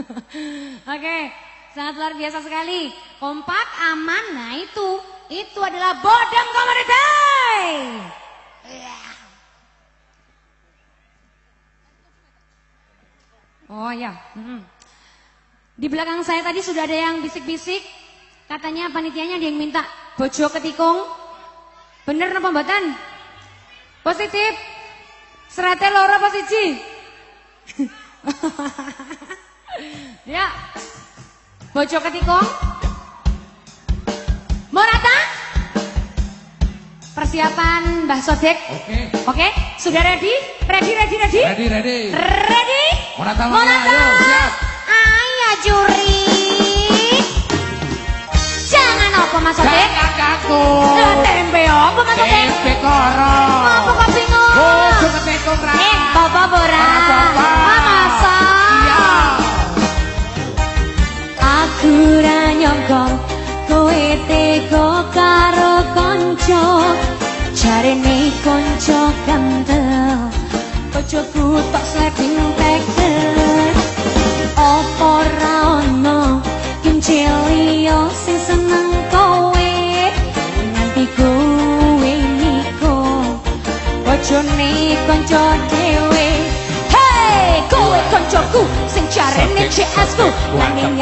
Oke, sangat luar biasa sekali. Kompak, aman, nah itu. Itu adalah Bodang Community. Oh ya. Di belakang saya tadi sudah ada yang bisik-bisik. Katanya panitianya ada yang minta bojo ketikung. Bener apa mboten? Positif. Serate loro apa siji? ya. Bojo ketikung. Morata? Persiapan Mbah Sodek. Oke. Oke, sudah ready? Ready, ready, ready? Ready, ready. Ready? Monata, Monata. ayo, siap. Ayo juri. Jangan apa Mas Sodek? Jangan kaku. Lah tempe apa Mas Sodek? Tempe koro. Apa kok bingung? Bojo ketikung ra. Eh, Bapak. Ora tega karo kanca. Jarene kanca ganteng bojoku tak sleting teker apa ra ono kincil liya sing seneng kowe? Nganti kowe niku. Bojone kanca dhewe. Hey, kowe koncoku sing jarene CS ku nanging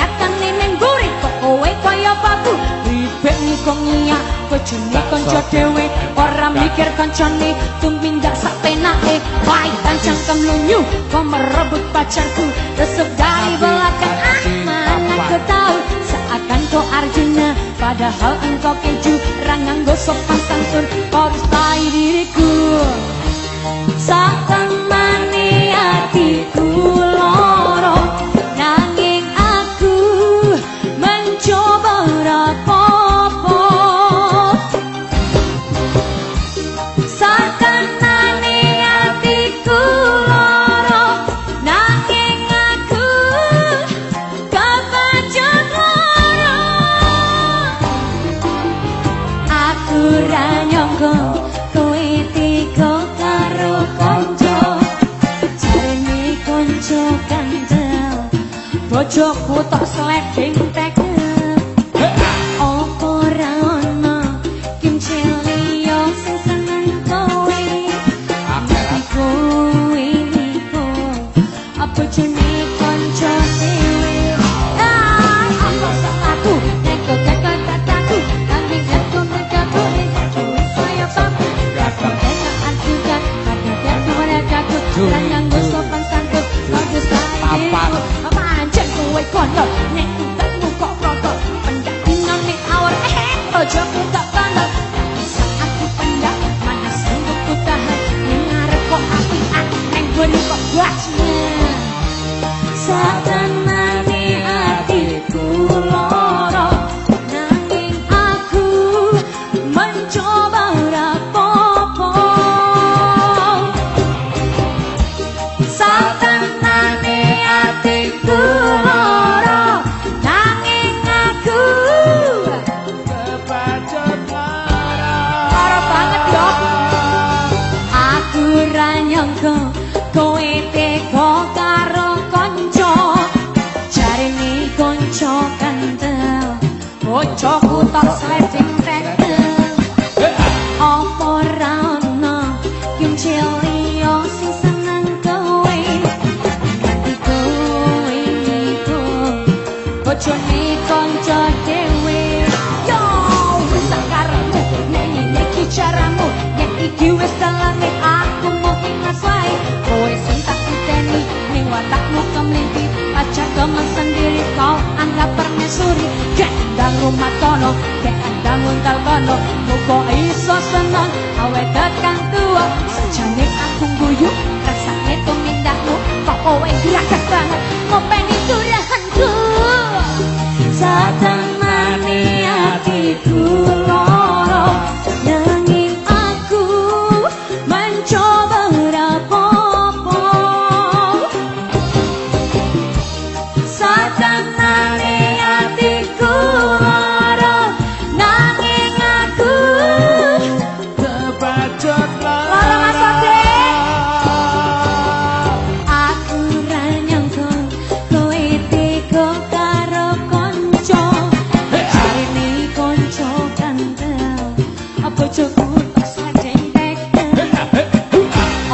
bojone kanca dhewe ora mikir kancane tumindak sak penake paitan cangkem lunyu kok merebut pacarku? Resep dari belakang aman aku tahu seakan kau Arjuna padahal engkau keju rangang gosok santun kau dustai diriku. Satemane hatiku ស្លែបចេញតែគឺអូបរ៉ាណាគឹមជេលីយោសិសានកូវីអាប់តែគូវីគូអពុជេមី ojo ku tak kondo bisa aku pendak mana sanggup ku tahan. Ngarep kok apian neng gone kok bajnya Satemane ra nyangka kowe tega karo kanca. Jarene kanca kandel bojoku tok sleding tekel apa ra ono kimcil liya sing seneng kowe? Nganti kowe niku bojone kanca dhewe. Yo wis sakarepmu nek iki caramu nek iki wis dalane nang rumah tono Kek andang untal kono. Muka iso seneng Awet dekang tua. Sejanik aku guyu Kesan itu